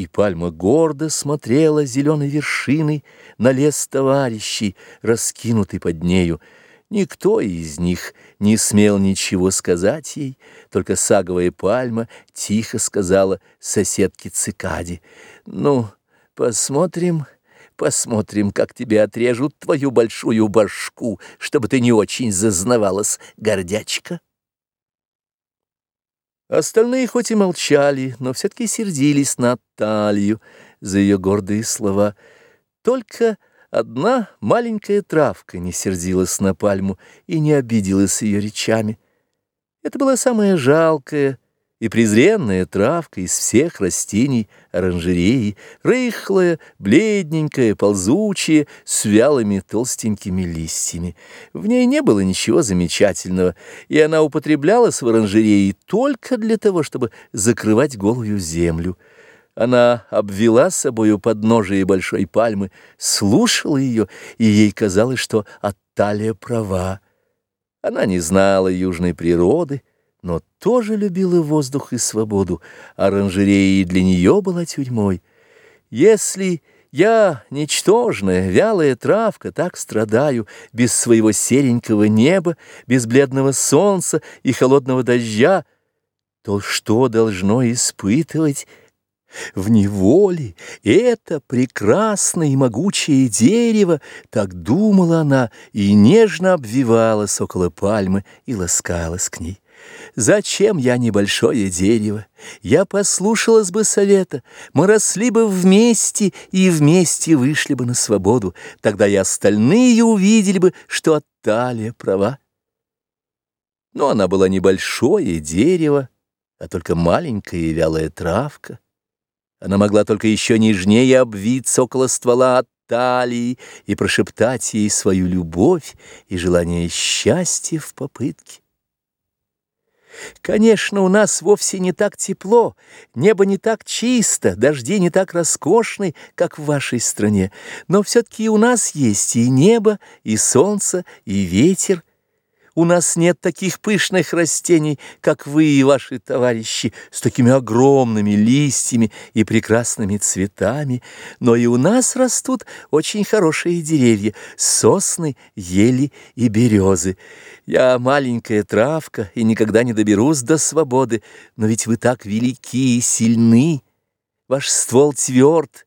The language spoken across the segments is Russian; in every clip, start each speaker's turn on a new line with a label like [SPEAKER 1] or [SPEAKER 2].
[SPEAKER 1] и пальма гордо смотрела зеленой вершиной на лес товарищей, раскинутый под нею. Никто из них не смел ничего сказать ей, только саговая пальма тихо сказала соседке цикаде, «Ну, посмотрим, посмотрим, как тебе отрежут твою большую башку, чтобы ты не очень зазнавалась, гордячка». Остальные хоть и молчали, но все-таки сердились на Талию за ее гордые слова. Только одна маленькая травка не сердилась на пальму и не обиделась ее речами. Это была самая жалкая, и презренная травка из всех растений оранжереи, рыхлая, бледненькая, ползучая, с вялыми толстенькими листьями. В ней не было ничего замечательного, и она употреблялась в оранжерее только для того, чтобы закрывать голую землю. Она обвела собою подножие большой пальмы, слушала ее, и ей казалось, что Атталия права. Она не знала южной природы, но тоже любила воздух и свободу, оранжерея и для нее была тюрьмой. Если я, ничтожная, вялая травка, так страдаю, без своего серенького неба, без бледного солнца и холодного дождя, то что должно испытывать в неволе это прекрасное и могучее дерево, так думала она и нежно обвивалась около пальмы и ласкалась к ней. Зачем я небольшое дерево? Я послушалась бы совета, мы росли бы вместе и вместе вышли бы на свободу, тогда и остальные увидели бы, что Отталия права. Но она была небольшое дерево, а только маленькая и вялая травка. Она могла только еще нежнее обвиться около ствола от талии и прошептать ей свою любовь и желание счастья в попытке. Конечно, у нас вовсе не так тепло, небо не так чисто, дожди не так роскошны, как в вашей стране, но все-таки у нас есть и небо, и солнце, и ветер, у нас нет таких пышных растений, как вы и ваши товарищи, с такими огромными листьями и прекрасными цветами, но и у нас растут очень хорошие деревья, сосны, ели и березы. Я маленькая травка и никогда не доберусь до свободы, но ведь вы так велики и сильны, ваш ствол тверд,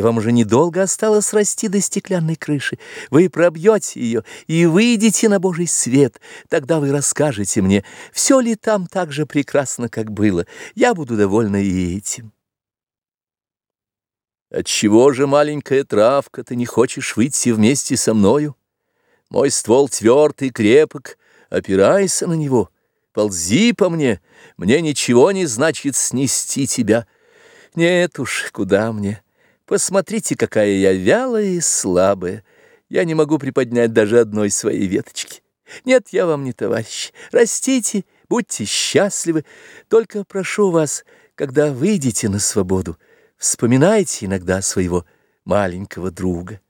[SPEAKER 1] и вам уже недолго осталось расти до стеклянной крыши. Вы пробьете ее и выйдете на Божий свет. Тогда вы расскажете мне, все ли там так же прекрасно, как было. Я буду довольна и этим. Отчего же, маленькая травка, ты не хочешь выйти вместе со мною? Мой ствол тверд и крепок, опирайся на него, ползи по мне, мне ничего не значит снести тебя. Нет уж, куда мне? Посмотрите, какая я вялая и слабая. Я не могу приподнять даже одной своей веточки. Нет, я вам не товарищ. Растите, будьте счастливы. Только прошу вас, когда выйдете на свободу, вспоминайте иногда своего маленького друга.